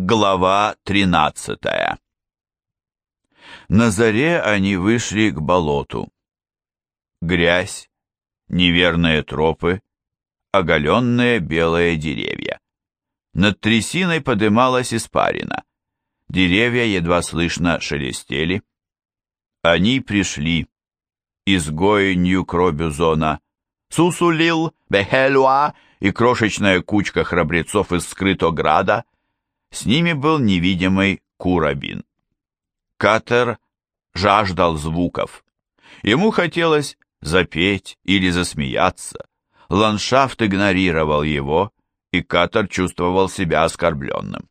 Глава 13 На заре они вышли к болоту. Грязь, неверные тропы, оголенные белые деревья. Над трясиной подымалась испарина. Деревья едва слышно шелестели. Они пришли. Изгои Нью-Кробюзона, Сусулил, Бехелуа и крошечная кучка храбрецов из Скрытограда — с ними был невидимый Курабин. Катер жаждал звуков. Ему хотелось запеть или засмеяться. Ландшафт игнорировал его, и Катер чувствовал себя оскорбленным.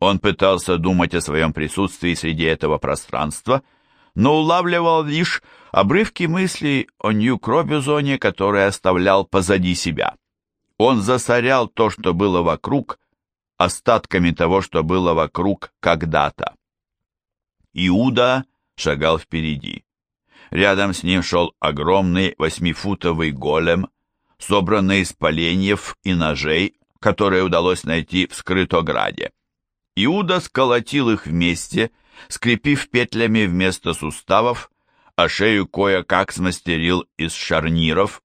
Он пытался думать о своем присутствии среди этого пространства, но улавливал лишь обрывки мыслей о Нью-Кробюзоне, который оставлял позади себя. Он засорял то, что было вокруг, остатками того, что было вокруг когда-то. Иуда шагал впереди. Рядом с ним шел огромный восьмифутовый голем, собранный из поленьев и ножей, которые удалось найти в Скрытограде. Иуда сколотил их вместе, скрепив петлями вместо суставов, а шею кое-как смастерил из шарниров.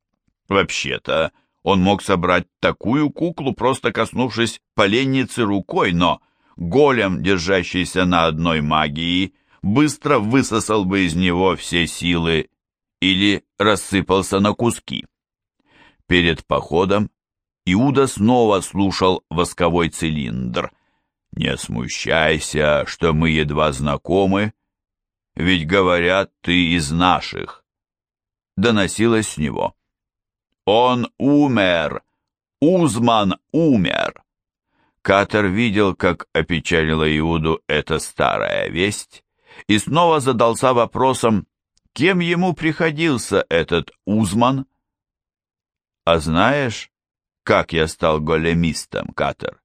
Вообще-то, он мог собрать такую куклу, просто коснувшись поленницы рукой, но голем, держащийся на одной магии, быстро высосал бы из него все силы или рассыпался на куски. Перед походом Иуда снова слушал восковой цилиндр. «Не смущайся, что мы едва знакомы, ведь, говорят, ты из наших», — доносилось с него. Он умер! Узман умер!» Катер видел, как опечалила Иуду эта старая весть, и снова задался вопросом, кем ему приходился этот Узман? «А знаешь, как я стал големистом, Катер?»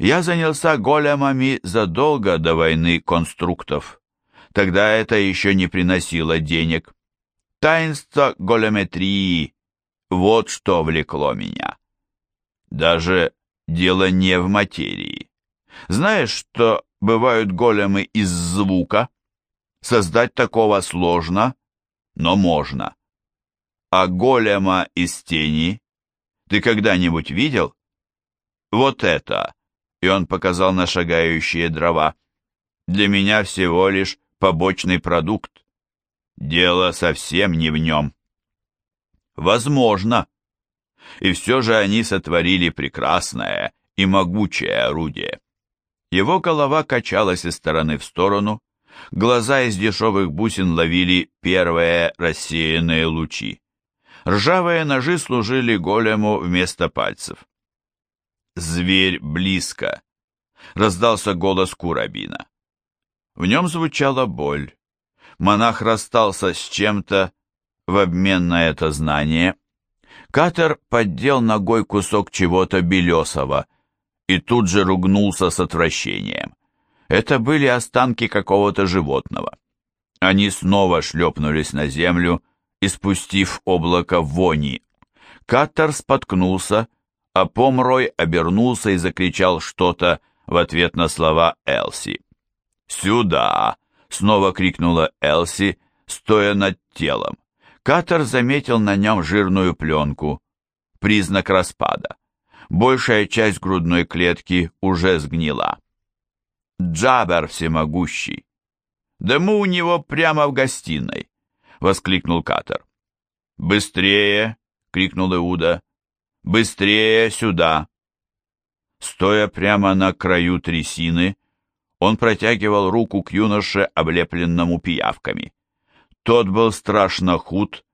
Я занялся големами задолго до войны конструктов. Тогда это еще не приносило денег. Таинство големетрии вот что влекло меня. Даже дело не в материи. Знаешь, что бывают големы из звука? Создать такого сложно, но можно. А голема из тени ты когда-нибудь видел? Вот это, и он показал на шагающие дрова, для меня всего лишь побочный продукт. Дело совсем не в нем. Возможно. И все же они сотворили прекрасное и могучее орудие. Его голова качалась из стороны в сторону, глаза из дешевых бусин ловили первые рассеянные лучи. Ржавые ножи служили голему вместо пальцев. «Зверь близко!» — раздался голос Курабина. В нем звучала боль. Монах расстался с чем-то, в обмен на это знание Катер поддел ногой кусок чего-то белесого и тут же ругнулся с отвращением. Это были останки какого-то животного. Они снова шлепнулись на землю, испустив облако вони. Катер споткнулся, а Помрой обернулся и закричал что-то в ответ на слова Элси. «Сюда!» — снова крикнула Элси, стоя над телом. Катер заметил на нем жирную пленку, признак распада. Большая часть грудной клетки уже сгнила. Джабер всемогущий. Да мы у него прямо в гостиной, воскликнул Катер. Быстрее, крикнул Иуда. Быстрее сюда. Стоя прямо на краю трясины, он протягивал руку к юноше, облепленному пиявками. Тот был страшно худ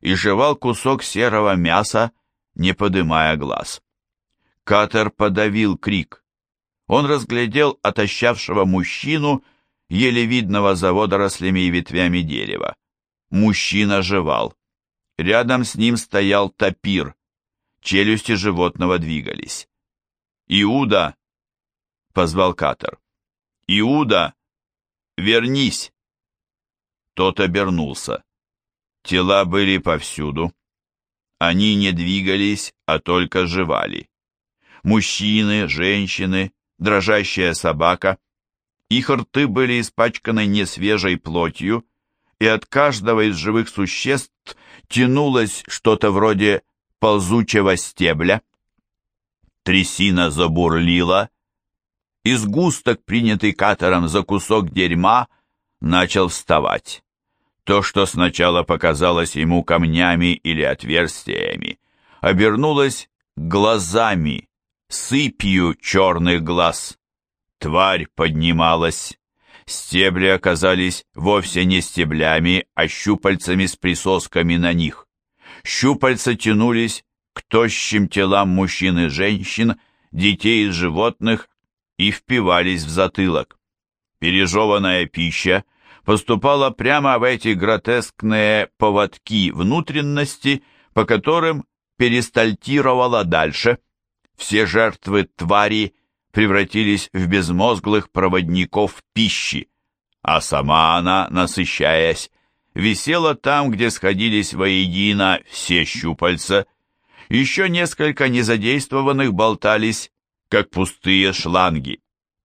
и жевал кусок серого мяса, не подымая глаз. Катер подавил крик. Он разглядел отощавшего мужчину, еле видного за водорослями и ветвями дерева. Мужчина жевал. Рядом с ним стоял тапир. Челюсти животного двигались. «Иуда!» — позвал Катер. «Иуда! Вернись!» Тот обернулся. Тела были повсюду. Они не двигались, а только жевали. Мужчины, женщины, дрожащая собака. Их рты были испачканы несвежей плотью, и от каждого из живых существ тянулось что-то вроде ползучего стебля. Трясина забурлила, и сгусток, принятый катером за кусок дерьма, начал вставать. То, что сначала показалось ему камнями или отверстиями, обернулось глазами, сыпью черных глаз. Тварь поднималась. Стебли оказались вовсе не стеблями, а щупальцами с присосками на них. Щупальца тянулись к тощим телам мужчин и женщин, детей и животных и впивались в затылок. Пережеванная пища поступала прямо в эти гротескные поводки внутренности, по которым перистальтировала дальше. Все жертвы твари превратились в безмозглых проводников пищи, а сама она, насыщаясь, висела там, где сходились воедино все щупальца. Еще несколько незадействованных болтались, как пустые шланги.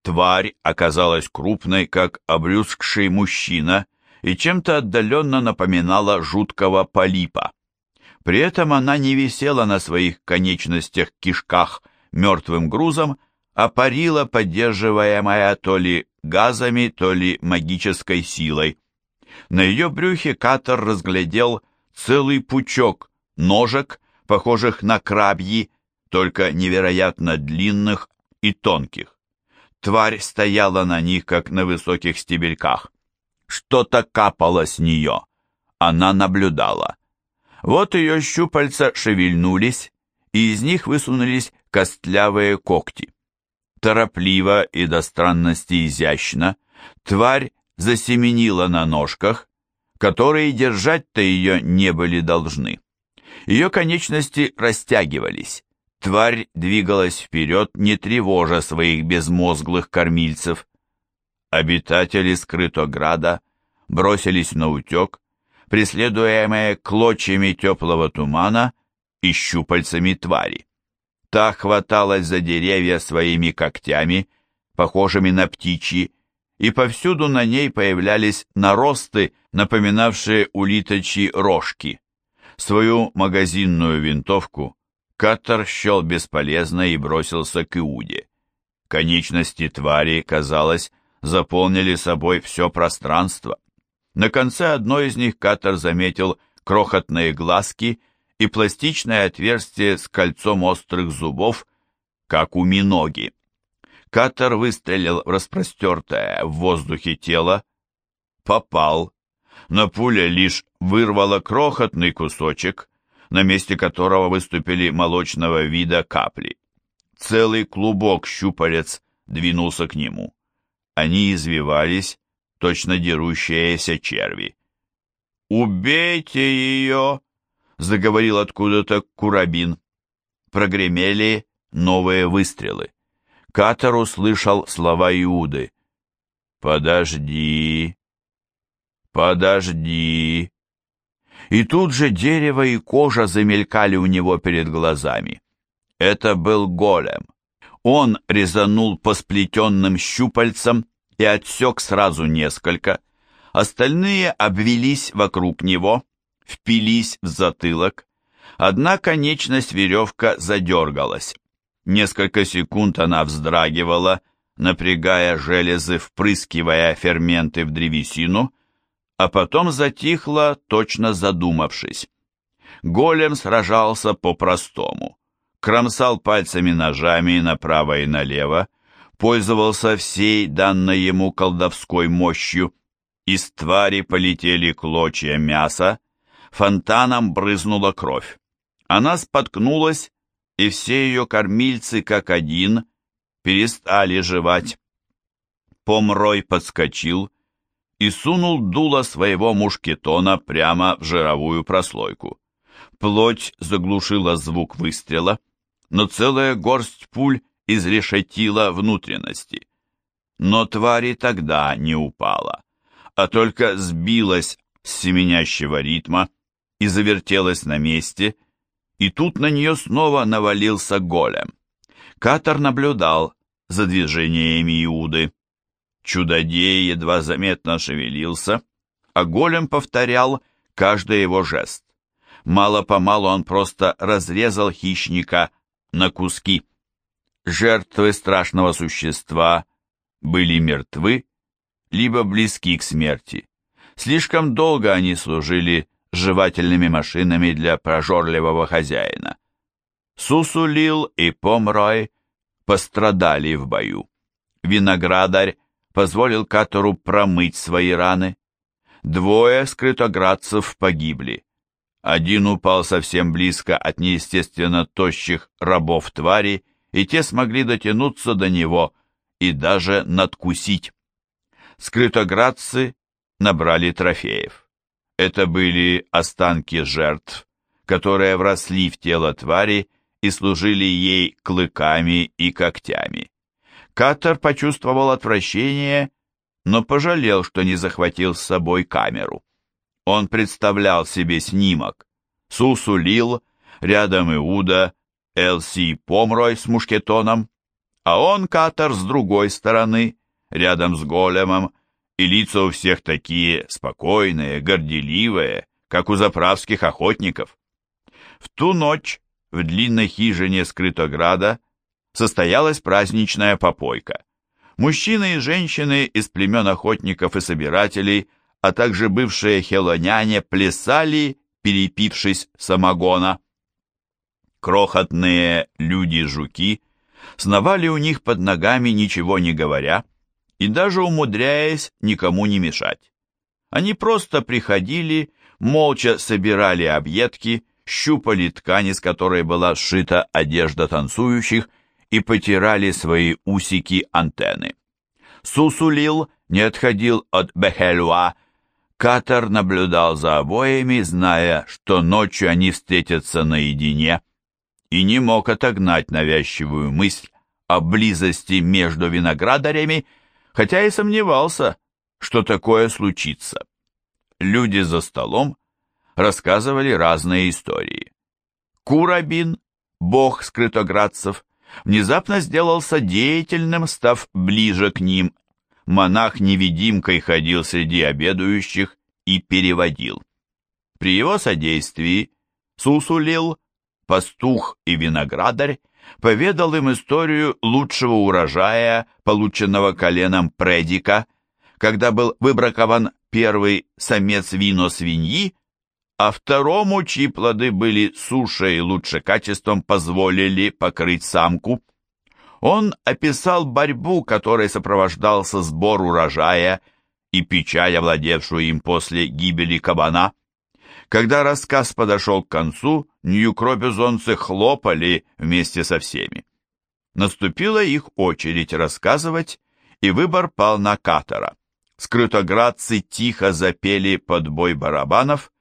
Тварь оказалась крупной, как обрюзгший мужчина, и чем-то отдаленно напоминала жуткого полипа. При этом она не висела на своих конечностях-кишках мертвым грузом, а парила, поддерживаемая то ли газами, то ли магической силой. На ее брюхе Катер разглядел целый пучок ножек, похожих на крабьи, только невероятно длинных и тонких. Тварь стояла на них, как на высоких стебельках. Что-то капало с нее. Она наблюдала. Вот ее щупальца шевельнулись, и из них высунулись костлявые когти. Торопливо и до странности изящно тварь засеменила на ножках, которые держать-то ее не были должны. Ее конечности растягивались. Тварь двигалась вперед, не тревожа своих безмозглых кормильцев. Обитатели Скрытограда бросились на утек, преследуемые клочьями теплого тумана и щупальцами твари. Та хваталась за деревья своими когтями, похожими на птичьи, и повсюду на ней появлялись наросты, напоминавшие улиточьи рожки. Свою магазинную винтовку Каттер счел бесполезно и бросился к Иуде. Конечности твари, казалось, заполнили собой все пространство. На конце одной из них Каттер заметил крохотные глазки и пластичное отверстие с кольцом острых зубов, как у миноги. Каттер выстрелил в распростертое в воздухе тело, попал, но пуля лишь вырвала крохотный кусочек, на месте которого выступили молочного вида капли. Целый клубок щупалец двинулся к нему. Они извивались, точно дерущиеся черви. «Убейте ее!» — заговорил откуда-то Курабин. Прогремели новые выстрелы. Катар услышал слова Иуды. «Подожди, подожди!» И тут же дерево и кожа замелькали у него перед глазами. Это был голем. Он резанул по сплетенным щупальцам и отсек сразу несколько. Остальные обвелись вокруг него, впились в затылок. Одна конечность веревка задергалась. Несколько секунд она вздрагивала, напрягая железы, впрыскивая ферменты в древесину, а потом затихла, точно задумавшись. Голем сражался по-простому. Кромсал пальцами ножами направо и налево, пользовался всей данной ему колдовской мощью. Из твари полетели клочья мяса, фонтаном брызнула кровь. Она споткнулась, и все ее кормильцы, как один, перестали жевать. Помрой подскочил и сунул дуло своего мушкетона прямо в жировую прослойку. Плоть заглушила звук выстрела, но целая горсть пуль изрешетила внутренности. Но твари тогда не упала, а только сбилась с семенящего ритма и завертелась на месте, и тут на нее снова навалился голем. Катер наблюдал, за движениями Иуды. Чудодей едва заметно шевелился, а голем повторял каждый его жест. Мало-помалу он просто разрезал хищника на куски. Жертвы страшного существа были мертвы, либо близки к смерти. Слишком долго они служили жевательными машинами для прожорливого хозяина. Сусулил и Помрой пострадали в бою. Виноградарь позволил Катору промыть свои раны. Двое скрытоградцев погибли. Один упал совсем близко от неестественно тощих рабов твари, и те смогли дотянуться до него и даже надкусить. Скрытоградцы набрали трофеев. Это были останки жертв, которые вросли в тело твари и служили ей клыками и когтями. Катер почувствовал отвращение, но пожалел, что не захватил с собой камеру. Он представлял себе снимок. Сусу Лил, рядом Иуда, Элси Помрой с мушкетоном, а он, Катер, с другой стороны, рядом с големом, и лица у всех такие спокойные, горделивые, как у заправских охотников. В ту ночь в длинной хижине Скрытограда состоялась праздничная попойка. Мужчины и женщины из племен охотников и собирателей, а также бывшие хелоняне плясали, перепившись самогона. Крохотные люди-жуки сновали у них под ногами, ничего не говоря, и даже умудряясь никому не мешать. Они просто приходили, молча собирали объедки, щупали ткань, из которой была сшита одежда танцующих, и потирали свои усики-антенны. Сусулил не отходил от Бехелюа. Катар наблюдал за обоими, зная, что ночью они встретятся наедине, и не мог отогнать навязчивую мысль о близости между виноградарями, хотя и сомневался, что такое случится. Люди за столом рассказывали разные истории. Курабин, бог скрытоградцев, внезапно сделался деятельным, став ближе к ним. Монах-невидимкой ходил среди обедающих и переводил. При его содействии Сусулил, пастух и виноградарь, поведал им историю лучшего урожая, полученного коленом предика, когда был выбракован первый самец вино свиньи, а второму, чьи плоды были суше и лучше качеством, позволили покрыть самку. Он описал борьбу, которой сопровождался сбор урожая и печаль, овладевшую им после гибели кабана. Когда рассказ подошел к концу, нью-кробюзонцы хлопали вместе со всеми. Наступила их очередь рассказывать, и выбор пал на Катара. Скрытоградцы тихо запели под бой барабанов,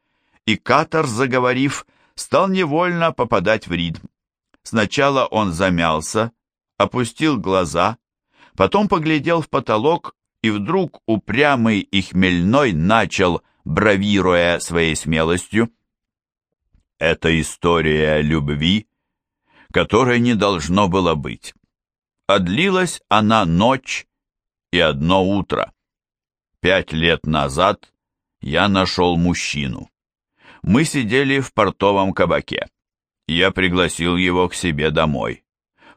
и Катар, заговорив, стал невольно попадать в ритм. Сначала он замялся, опустил глаза, потом поглядел в потолок и вдруг упрямый и хмельной начал, бравируя своей смелостью. Это история любви, которой не должно было быть. А она ночь и одно утро. Пять лет назад я нашел мужчину. Мы сидели в портовом кабаке. Я пригласил его к себе домой.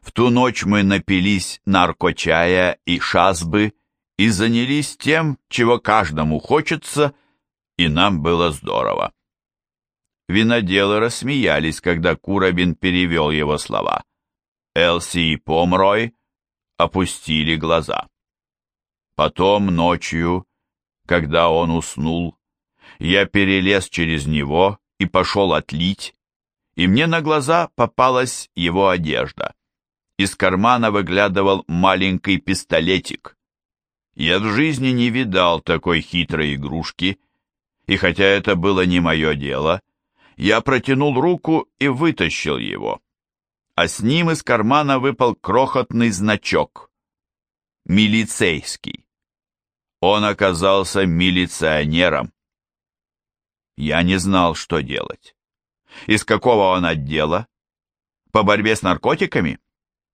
В ту ночь мы напились наркочая и шасбы и занялись тем, чего каждому хочется, и нам было здорово. Виноделы рассмеялись, когда Курабин перевел его слова. Элси и Помрой опустили глаза. Потом ночью, когда он уснул, я перелез через него и пошел отлить, и мне на глаза попалась его одежда. Из кармана выглядывал маленький пистолетик. Я в жизни не видал такой хитрой игрушки, и хотя это было не мое дело, я протянул руку и вытащил его. А с ним из кармана выпал крохотный значок. Милицейский. Он оказался милиционером. Я не знал, что делать. Из какого он отдела? По борьбе с наркотиками?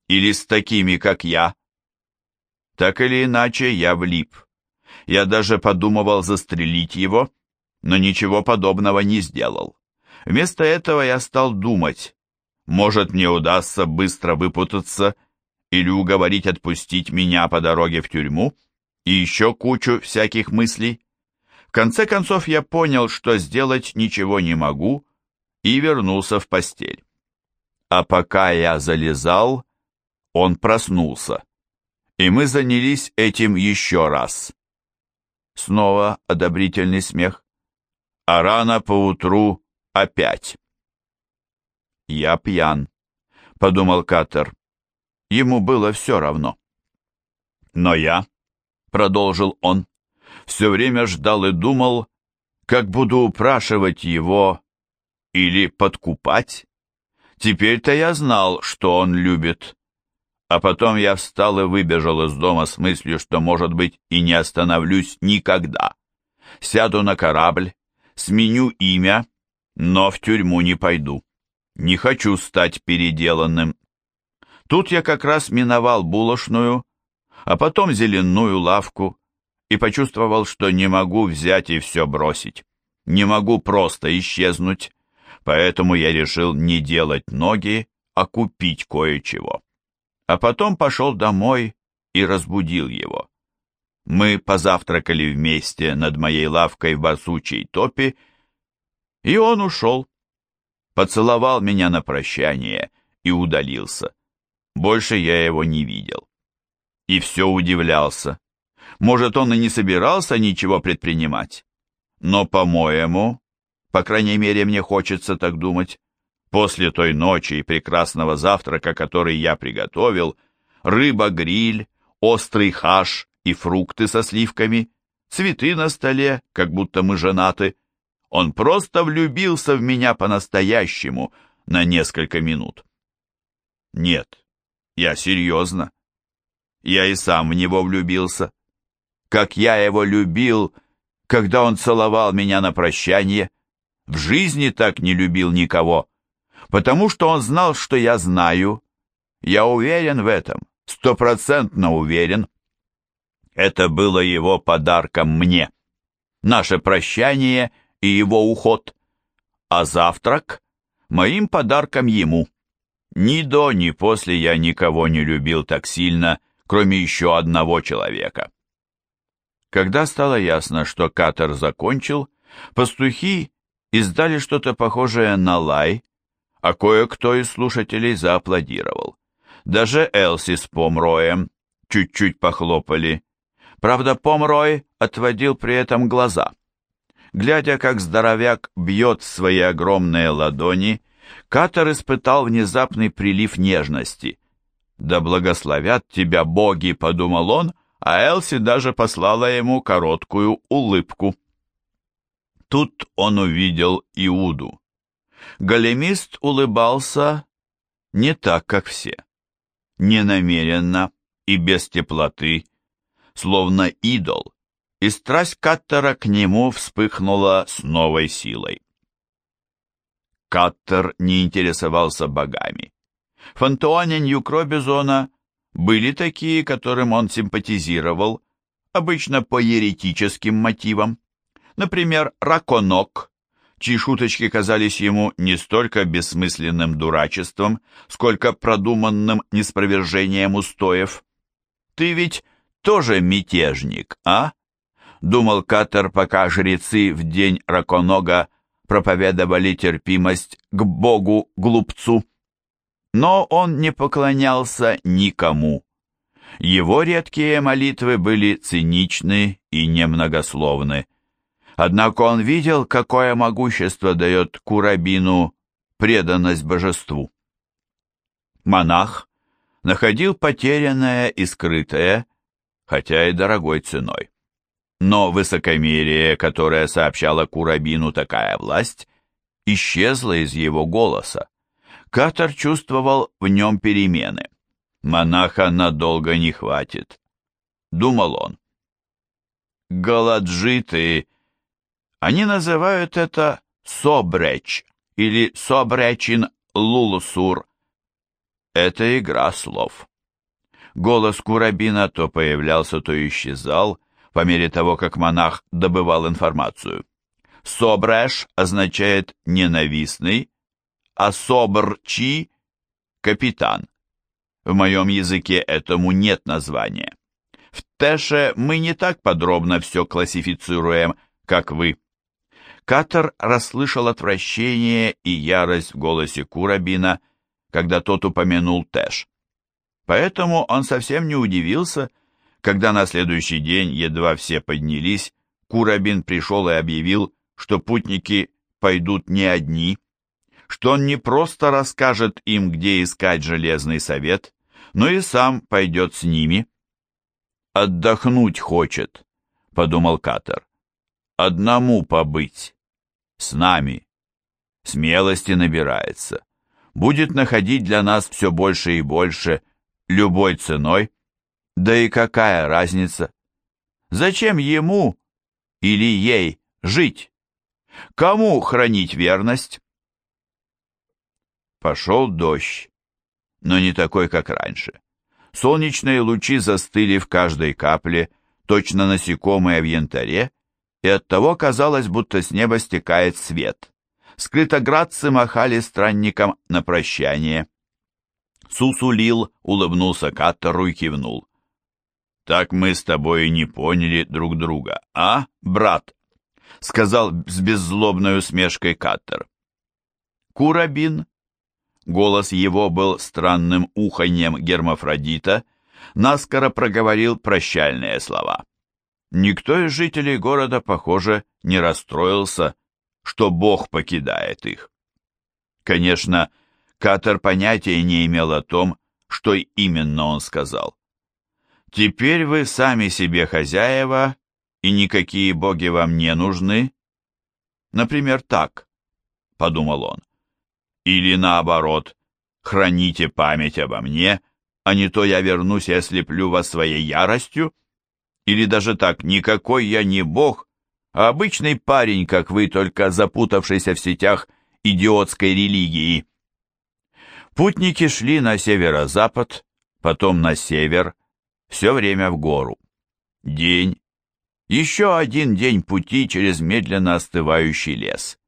Или с такими, как я, Так или иначе, я влип. Я даже подумывал застрелить его, но ничего подобного не сделал. Вместо этого я стал думать, может мне удастся быстро выпутаться или уговорить отпустить меня по дороге в тюрьму, и еще кучу всяких мыслей. Конце концов я понял, что сделать ничего не могу, и вернулся в постель. А пока я залезал, он проснулся, и мы занялись этим еще раз. Снова одобрительный смех. А рано поутру опять. «Я пьян», — подумал Каттер. Ему было все равно. «Но я», — продолжил он, — «все время ждал и думал, как буду упрашивать его или подкупать. Теперь-то я знал, что он любит. А потом я встал и выбежал из дома с мыслью, что, может быть, и не остановлюсь никогда. Сяду на корабль, сменю имя, но в тюрьму не пойду. Не хочу стать переделанным. Тут я как раз миновал булочную, а потом зеленую лавку и почувствовал, что не могу взять и все бросить. Не могу просто исчезнуть, поэтому я решил не делать ноги, а купить кое-чего. А потом пошел домой и разбудил его. Мы позавтракали вместе над моей лавкой в басучей топе, и он ушел. Поцеловал меня на прощание и удалился. Больше я его не видел. И все удивлялся. Может, он и не собирался ничего предпринимать. Но, по-моему, по крайней мере, мне хочется так думать, после той ночи и прекрасного завтрака, который я приготовил, рыба-гриль, острый хаш и фрукты со сливками, цветы на столе, как будто мы женаты, он просто влюбился в меня по-настоящему на несколько минут. Нет, я серьезно. Я и сам в него влюбился. Как я его любил, когда он целовал меня на прощание. В жизни так не любил никого, потому что он знал, что я знаю. Я уверен в этом, стопроцентно уверен. Это было его подарком мне. Наше прощание — и его уход, а завтрак — моим подарком ему. Ни до, ни после я никого не любил так сильно, кроме еще одного человека. Когда стало ясно, что катер закончил, пастухи издали что-то похожее на лай, а кое-кто из слушателей зааплодировал. Даже Элси с Помроем чуть-чуть похлопали. Правда, Помрой отводил при этом глаза. Глядя, как здоровяк бьет свои огромные ладони, Катер испытал внезапный прилив нежности. «Да благословят тебя боги», — подумал он, а Элси даже послала ему короткую улыбку. Тут он увидел Иуду. Големист улыбался не так, как все. Ненамеренно и без теплоты, словно идол, и страсть Каттера к нему вспыхнула с новой силой. Каттер не интересовался богами. В Антуане Ньюкробизона были такие, которым он симпатизировал, обычно по еретическим мотивам. Например, Раконок, чьи шуточки казались ему не столько бессмысленным дурачеством, сколько продуманным неспровержением устоев. «Ты ведь тоже мятежник, а?» думал Катер, пока жрецы в день Раконога проповедовали терпимость к богу-глупцу. Но он не поклонялся никому. Его редкие молитвы были циничны и немногословны. Однако он видел, какое могущество дает Курабину преданность божеству. Монах находил потерянное и скрытое, хотя и дорогой ценой. Но высокомерие, которое сообщало Курабину такая власть, исчезло из его голоса. Катар чувствовал в нем перемены. Монаха надолго не хватит, думал он. Галаджиты, они называют это собреч или собречин лулусур. Это игра слов. Голос Курабина то появлялся, то исчезал, по мере того, как монах добывал информацию. «Собрэш» означает «ненавистный», а «капитан». В моем языке этому нет названия. В Тэше мы не так подробно все классифицируем, как вы. Катер расслышал отвращение и ярость в голосе Курабина, когда тот упомянул Тэш. Поэтому он совсем не удивился, когда на следующий день, едва все поднялись, Курабин пришел и объявил, что путники пойдут не одни, что он не просто расскажет им, где искать железный совет, но и сам пойдет с ними. «Отдохнуть хочет», — подумал Катер. «Одному побыть. С нами. Смелости набирается. Будет находить для нас все больше и больше, любой ценой. Да и какая разница? Зачем ему или ей жить? Кому хранить верность? Пошел дождь, но не такой, как раньше. Солнечные лучи застыли в каждой капле, точно насекомые в янтаре, и оттого казалось, будто с неба стекает свет. Скрытоградцы махали странникам на прощание. Сусулил улыбнулся Каттеру и кивнул. «Так мы с тобой и не поняли друг друга, а, брат?» сказал с беззлобной усмешкой Каттер. «Курабин?» Голос его был странным уханьем гермафродита, наскоро проговорил прощальные слова. Никто из жителей города, похоже, не расстроился, что Бог покидает их. Конечно, Катер понятия не имел о том, что именно он сказал. «Теперь вы сами себе хозяева, и никакие боги вам не нужны?» «Например, так», — подумал он. Или наоборот, храните память обо мне, а не то я вернусь и ослеплю вас своей яростью? Или даже так, никакой я не бог, а обычный парень, как вы, только запутавшийся в сетях идиотской религии. Путники шли на северо-запад, потом на север, все время в гору. День. Еще один день пути через медленно остывающий лес.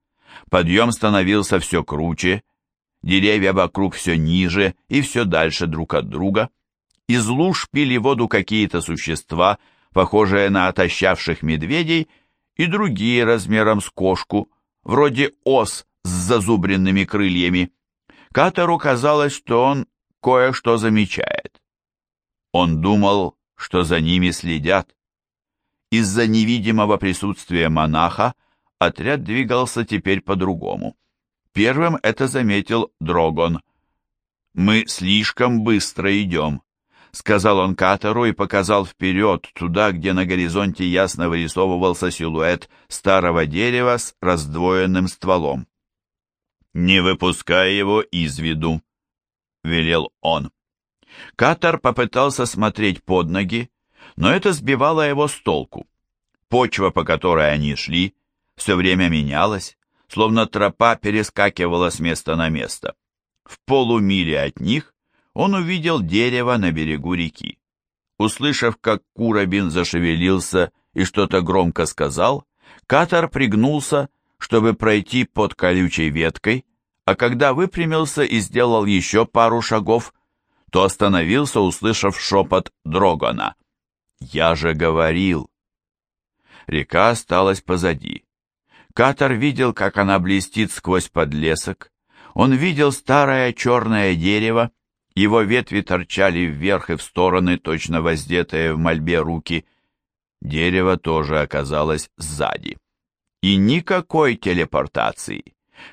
Подъем становился все круче, деревья вокруг все ниже и все дальше друг от друга. Из луж пили воду какие-то существа, похожие на отощавших медведей, и другие размером с кошку, вроде ос с зазубренными крыльями. Катеру казалось, что он кое-что замечает. Он думал, что за ними следят. Из-за невидимого присутствия монаха отряд двигался теперь по-другому. Первым это заметил Дрогон. «Мы слишком быстро идем», — сказал он Катеру и показал вперед, туда, где на горизонте ясно вырисовывался силуэт старого дерева с раздвоенным стволом. «Не выпускай его из виду», — велел он. Катар попытался смотреть под ноги, но это сбивало его с толку. Почва, по которой они шли, все время менялась, словно тропа перескакивала с места на место. В полумиле от них он увидел дерево на берегу реки. Услышав, как Курабин зашевелился и что-то громко сказал, Катар пригнулся, чтобы пройти под колючей веткой, а когда выпрямился и сделал еще пару шагов, то остановился, услышав шепот Дрогона. «Я же говорил!» Река осталась позади. Катар видел, как она блестит сквозь подлесок. Он видел старое черное дерево, его ветви торчали вверх и в стороны, точно воздетые в мольбе руки. Дерево тоже оказалось сзади. И никакой телепортации.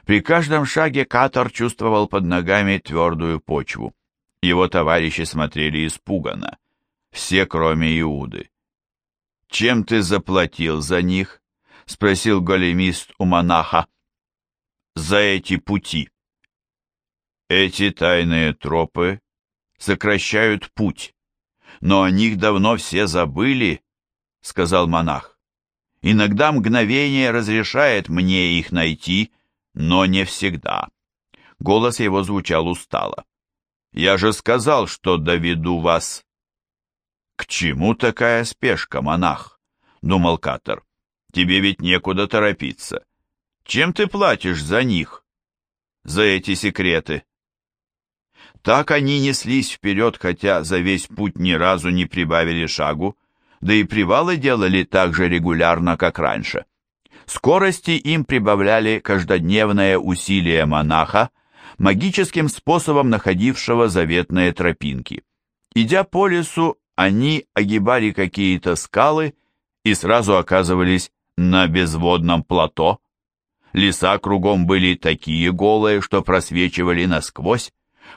При каждом шаге Катар чувствовал под ногами твердую почву. Его товарищи смотрели испуганно. Все, кроме Иуды. «Чем ты заплатил за них?» — спросил големист у монаха. «За эти пути». «Эти тайные тропы сокращают путь, но о них давно все забыли», — сказал монах. «Иногда мгновение разрешает мне их найти, но не всегда». Голос его звучал устало. «Я же сказал, что доведу вас «К чему такая спешка, монах?» — думал Катер. «Тебе ведь некуда торопиться. Чем ты платишь за них? За эти секреты?» Так они неслись вперед, хотя за весь путь ни разу не прибавили шагу, да и привалы делали так же регулярно, как раньше. Скорости им прибавляли каждодневное усилие монаха, магическим способом находившего заветные тропинки. Идя по лесу, они огибали какие-то скалы и сразу оказывались на безводном плато. Леса кругом были такие голые, что просвечивали насквозь.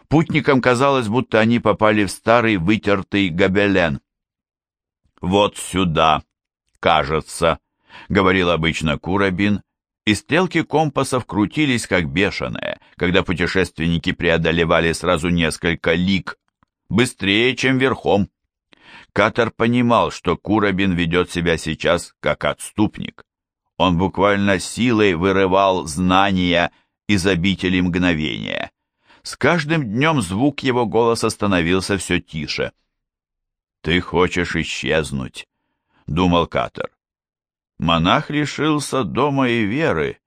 Путникам казалось, будто они попали в старый вытертый гобелен. «Вот сюда, кажется», — говорил обычно Курабин, и стрелки компасов крутились как бешеные, когда путешественники преодолевали сразу несколько лиг, быстрее, чем верхом. Катер понимал, что Курабин ведет себя сейчас как отступник. Он буквально силой вырывал знания из обители мгновения. С каждым днем звук его голоса становился все тише. «Ты хочешь исчезнуть», — думал Катер. Монах лишился дома и веры.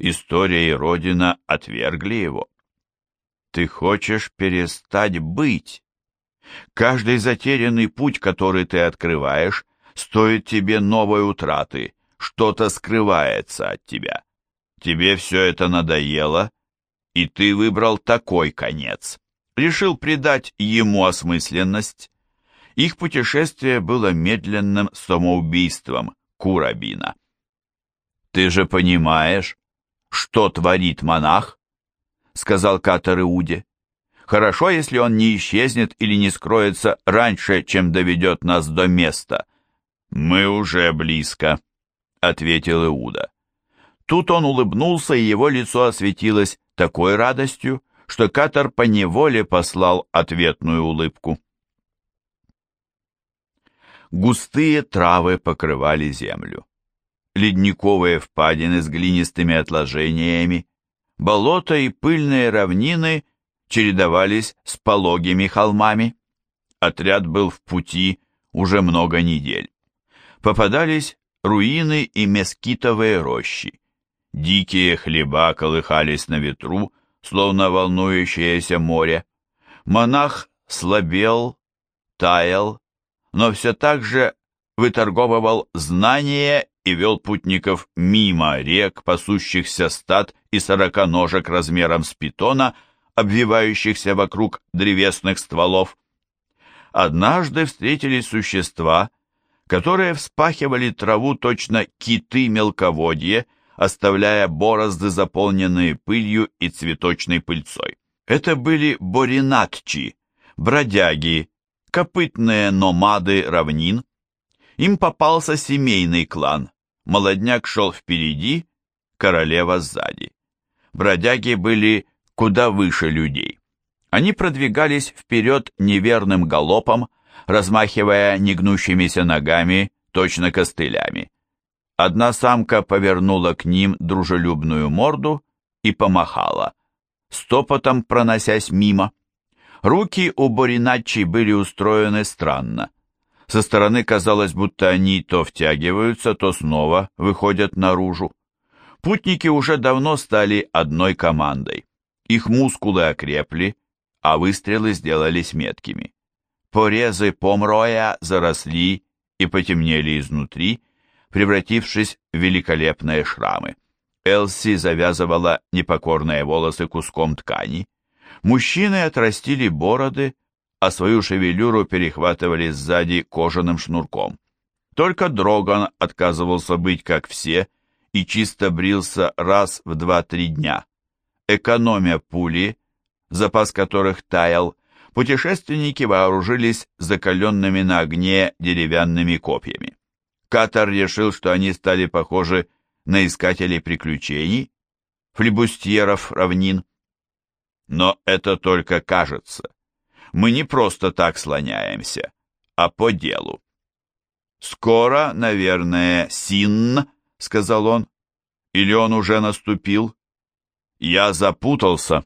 История и Родина отвергли его. Ты хочешь перестать быть. Каждый затерянный путь, который ты открываешь, стоит тебе новой утраты, что-то скрывается от тебя. Тебе все это надоело, и ты выбрал такой конец. Решил придать ему осмысленность. Их путешествие было медленным самоубийством, Курабина. «Ты же понимаешь, что творит монах?» — сказал Катар Иуде. «Хорошо, если он не исчезнет или не скроется раньше, чем доведет нас до места». «Мы уже близко», — ответил Иуда. Тут он улыбнулся, и его лицо осветилось такой радостью, что Катар поневоле послал ответную улыбку. Густые травы покрывали землю. Ледниковые впадины с глинистыми отложениями, болота и пыльные равнины чередовались с пологими холмами. Отряд был в пути уже много недель. Попадались руины и мескитовые рощи. Дикие хлеба колыхались на ветру, словно волнующееся море. Монах слабел, таял, но все так же выторговывал знания и вел путников мимо рек, пасущихся стад и сороконожек размером с питона, обвивающихся вокруг древесных стволов. Однажды встретились существа, которые вспахивали траву точно киты мелководья, оставляя борозды, заполненные пылью и цветочной пыльцой. Это были боринатчи, бродяги, копытные номады равнин. Им попался семейный клан. Молодняк шел впереди, королева сзади. Бродяги были куда выше людей. Они продвигались вперед неверным галопом, размахивая негнущимися ногами, точно костылями. Одна самка повернула к ним дружелюбную морду и помахала, стопотом проносясь мимо. Руки у Бориначчи были устроены странно. Со стороны казалось, будто они то втягиваются, то снова выходят наружу. Путники уже давно стали одной командой. Их мускулы окрепли, а выстрелы сделались меткими. Порезы помроя заросли и потемнели изнутри, превратившись в великолепные шрамы. Элси завязывала непокорные волосы куском ткани, Мужчины отрастили бороды, а свою шевелюру перехватывали сзади кожаным шнурком. Только Дроган отказывался быть как все и чисто брился раз в два-три дня. Экономя пули, запас которых таял, путешественники вооружились закаленными на огне деревянными копьями. Катар решил, что они стали похожи на искателей приключений, флебустьеров равнин. Но это только кажется. Мы не просто так слоняемся, а по делу. «Скоро, наверное, Синн», — сказал он. «Или он уже наступил?» «Я запутался».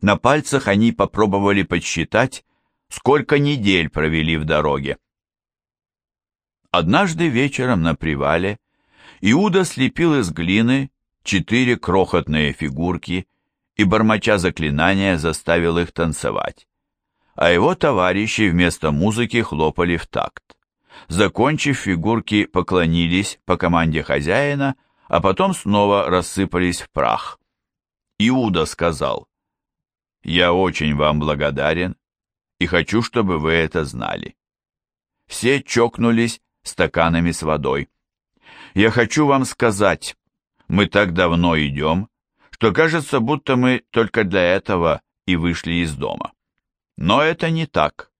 На пальцах они попробовали подсчитать, сколько недель провели в дороге. Однажды вечером на привале Иуда слепил из глины четыре крохотные фигурки и, бормоча заклинания, заставил их танцевать. А его товарищи вместо музыки хлопали в такт. Закончив, фигурки поклонились по команде хозяина, а потом снова рассыпались в прах. Иуда сказал, «Я очень вам благодарен и хочу, чтобы вы это знали». Все чокнулись стаканами с водой. «Я хочу вам сказать, мы так давно идем, что кажется, будто мы только для этого и вышли из дома. Но это не так.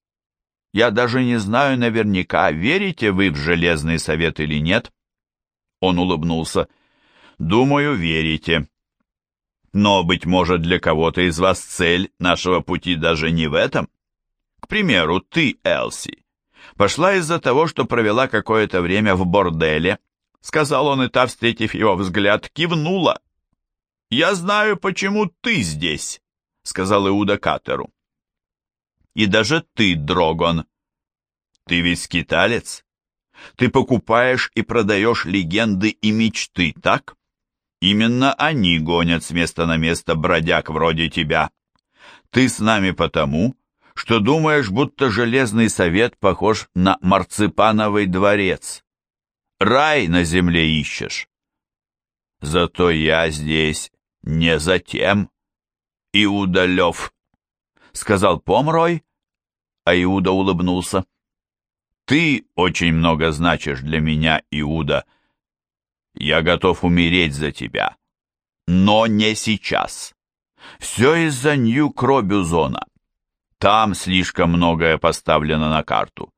Я даже не знаю наверняка, верите вы в Железный Совет или нет». Он улыбнулся. «Думаю, верите. Но, быть может, для кого-то из вас цель нашего пути даже не в этом. К примеру, ты, Элси, пошла из-за того, что провела какое-то время в борделе, сказал он, и та, встретив его взгляд, кивнула. «Я знаю, почему ты здесь», — сказал Иуда Катеру. «И даже ты, Дрогон. Ты ведь скиталец. Ты покупаешь и продаешь легенды и мечты, так? Именно они гонят с места на место бродяг вроде тебя. Ты с нами потому, что думаешь, будто Железный Совет похож на марципановый дворец. Рай на земле ищешь. Зато я здесь не за тем, Иуда Лев, — сказал Помрой, а Иуда улыбнулся. Ты очень много значишь для меня, Иуда, — я готов умереть за тебя. Но не сейчас. Все из-за Нью-Кробюзона. Там слишком многое поставлено на карту.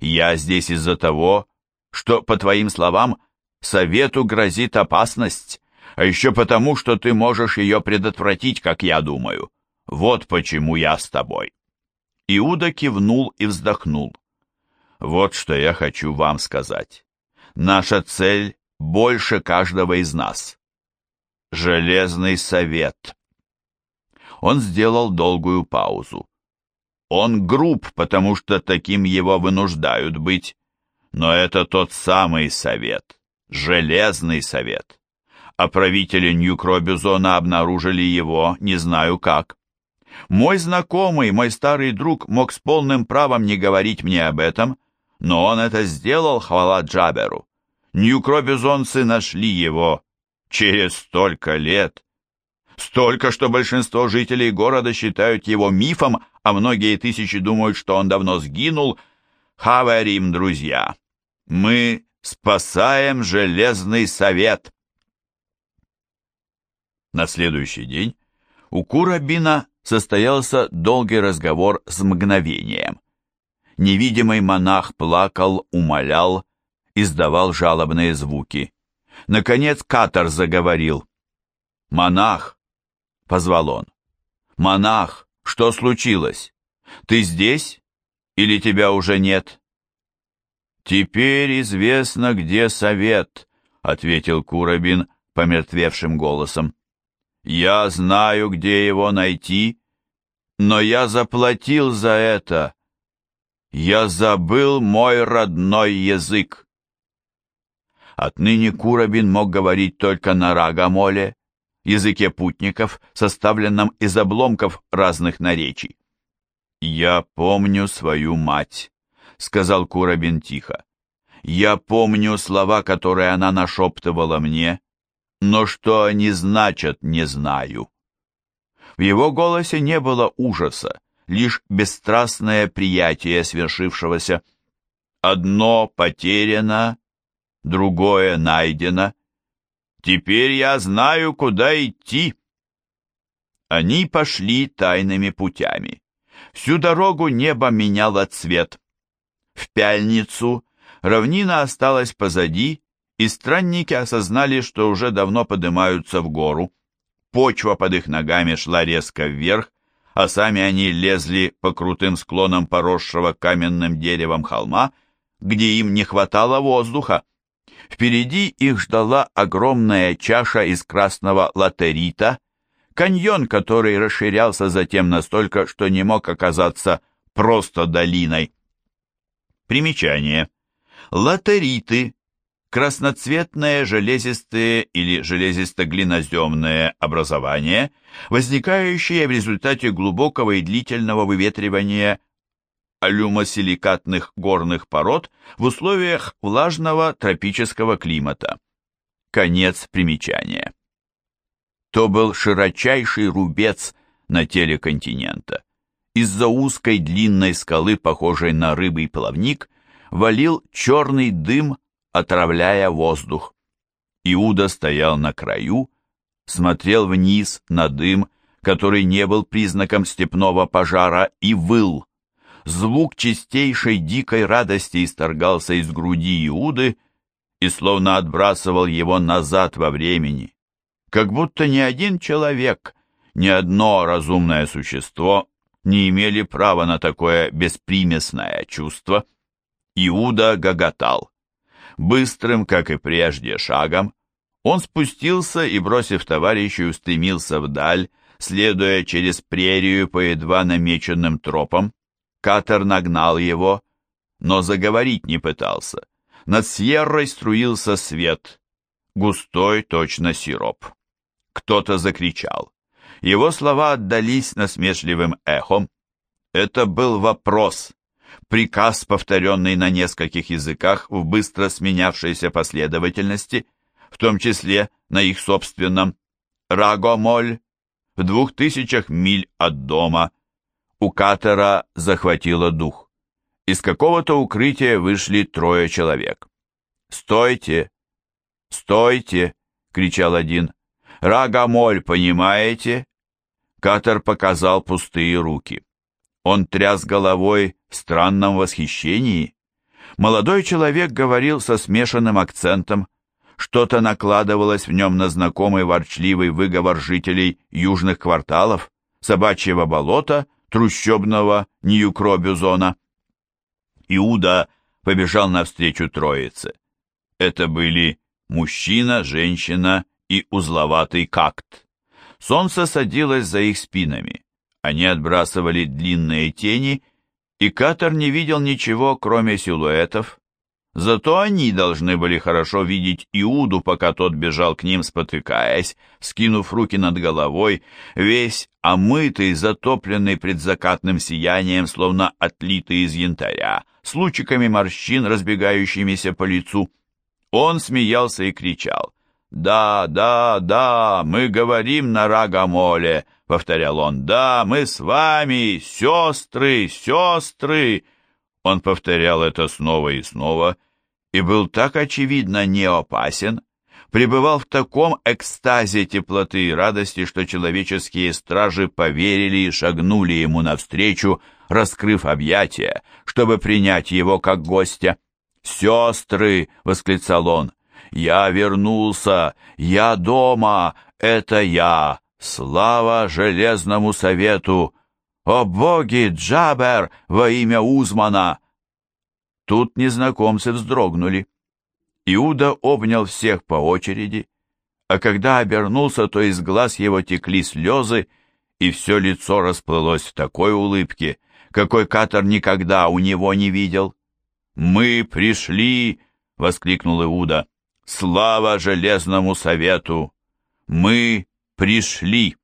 Я здесь из-за того, что, по твоим словам, совету грозит опасность, а еще потому, что ты можешь ее предотвратить, как я думаю. Вот почему я с тобой. Иуда кивнул и вздохнул. Вот что я хочу вам сказать. Наша цель больше каждого из нас. Железный совет. Он сделал долгую паузу. Он груб, потому что таким его вынуждают быть, но это тот самый совет, железный совет. А правители Нью-Кробюзона обнаружили его не знаю как. Мой знакомый, мой старый друг мог с полным правом не говорить мне об этом, но он это сделал, хвала Джаберу. Нью-Кробизонцы нашли его через столько лет. Столько, что большинство жителей города считают его мифом, а многие тысячи думают, что он давно сгинул. Хаварим, друзья, мы спасаем Железный Совет. На следующий день у Курабина состоялся долгий разговор с мгновением. Невидимый монах плакал, умолял, издавал жалобные звуки. Наконец Катар заговорил. «Монах!» — позвал он. «Монах, что случилось? Ты здесь? Или тебя уже нет?» «Теперь известно, где совет», — ответил Курабин помертвевшим голосом. «Я знаю, где его найти, но я заплатил за это. Я забыл мой родной язык». Отныне Курабин мог говорить только на рагамоле, языке путников, составленном из обломков разных наречий. «Я помню свою мать», — сказал Курабин тихо. «Я помню слова, которые она нашептывала мне, но что они значат, не знаю». В его голосе не было ужаса, лишь бесстрастное приятие свершившегося. «Одно потеряно, другое найдено. Теперь я знаю, куда идти. Они пошли тайными путями. Всю дорогу небо меняло цвет. В пяльницу равнина осталась позади, и странники осознали, что уже давно поднимаются в гору. Почва под их ногами шла резко вверх, а сами они лезли по крутым склонам поросшего каменным деревом холма, где им не хватало воздуха. Впереди их ждала огромная чаша из красного латерита, каньон, который расширялся затем настолько, что не мог оказаться просто долиной. Примечание. Латериты – красноцветные железистые или железисто-глиноземные образования, возникающие в результате глубокого и длительного выветривания алюмосиликатных горных пород в условиях влажного тропического климата. Конец примечания. То был широчайший рубец на теле континента. Из-за узкой длинной скалы, похожей на рыбий плавник, валил черный дым, отравляя воздух. Иуда стоял на краю, смотрел вниз на дым, который не был признаком степного пожара, и выл. Звук чистейшей дикой радости исторгался из груди Иуды и словно отбрасывал его назад во времени. Как будто ни один человек, ни одно разумное существо не имели права на такое беспримесное чувство. Иуда гоготал. Быстрым, как и прежде, шагом он спустился и, бросив товарища, устремился вдаль, следуя через прерию по едва намеченным тропам. Катер нагнал его, но заговорить не пытался. Над Сьеррой струился свет, густой, точно сироп. Кто-то закричал. Его слова отдались насмешливым эхом. Это был вопрос, приказ, повторенный на нескольких языках в быстро сменявшейся последовательности, в том числе на их собственном. Рагомоль, в двух тысячах миль от дома. У катера захватило дух. Из какого-то укрытия вышли трое человек. «Стойте! Стойте!» — кричал один. «Рагомоль, понимаете?» Катер показал пустые руки. Он тряс головой в странном восхищении. Молодой человек говорил со смешанным акцентом. Что-то накладывалось в нем на знакомый ворчливый выговор жителей южных кварталов, собачьего болота, трущобного Нью-Кробюзона. Иуда побежал навстречу троице. Это были мужчина, женщина и узловатый какт. Солнце садилось за их спинами. Они отбрасывали длинные тени, и Катер не видел ничего, кроме силуэтов. Зато они должны были хорошо видеть Иуду, пока тот бежал к ним, спотыкаясь, скинув руки над головой, весь омытый, затопленный предзакатным сиянием, словно отлитый из янтаря, с лучиками морщин, разбегающимися по лицу. Он смеялся и кричал. «Да, да, да, мы говорим на Рагамоле», — повторял он. «Да, мы с вами, сестры, сестры!» Он повторял это снова и снова, и был так очевидно не опасен, пребывал в таком экстазе теплоты и радости, что человеческие стражи поверили и шагнули ему навстречу, раскрыв объятия, чтобы принять его как гостя. «Сестры!» — восклицал он. «Я вернулся! Я дома! Это я! Слава Железному Совету! О боги, Джабер, во имя Узмана!» Тут незнакомцы вздрогнули. Иуда обнял всех по очереди, а когда обернулся, то из глаз его текли слезы, и все лицо расплылось в такой улыбке, какой Катар никогда у него не видел. «Мы пришли!» — воскликнул Иуда. «Слава Железному Совету! Мы пришли!»